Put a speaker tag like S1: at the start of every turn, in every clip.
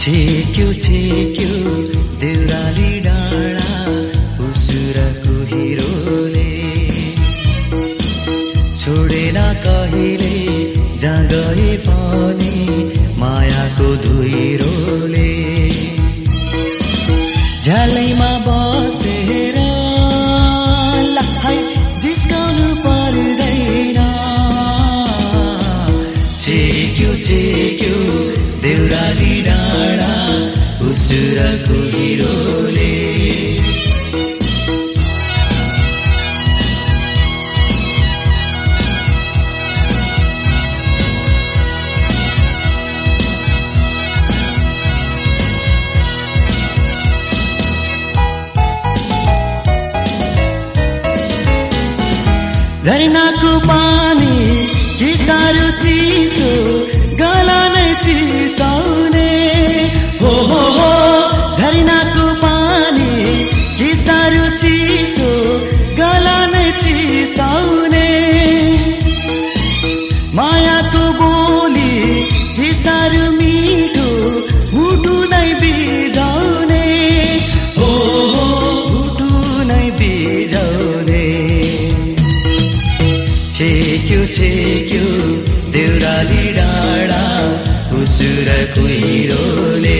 S1: छेक्यो छेक्यो देउराली डाँडा उसुरको हिरोले। छोडेन कहिले जहाँ पनि मायाको धुइरोले झरनाको पानी कि साह्रो चिसो गला नै चिसाउने उसुर कुहिरोले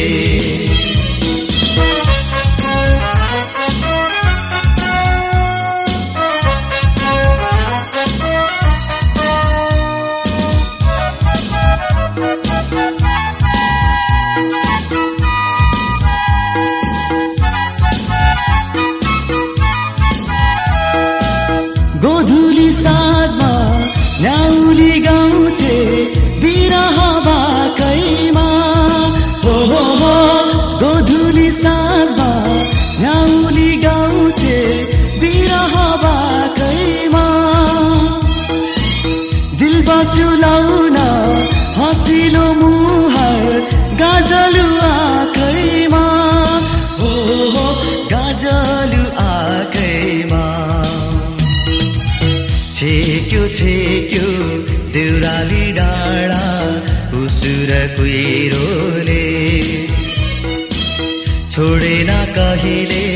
S1: गोधुली साँझमा न्याउली गाउँछे। दिल बचुलाउन हँसिलो मुहार गाजलु आँखैमा। हो हो गाजलु आँखैमा। छेक्यो छेक्यो देउराली डाँडा उसुर कुहिरोले। छोडेन कहिले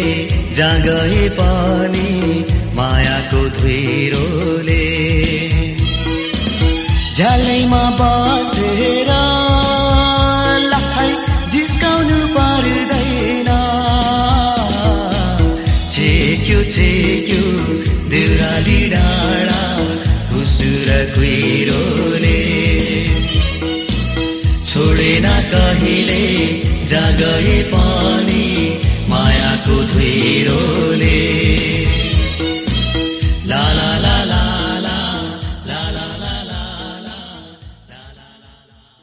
S1: जहाँ गए पनि मायाको धुइरोले। झ्यालैमा बसेर लाइ जिस्काउनु पर्दैन। छेक्यो छेक्यो देउराली डाँडा उसुर कुहिरोले। छोडेन कहिले जहाँ गए पनि मायाको धुइरोले।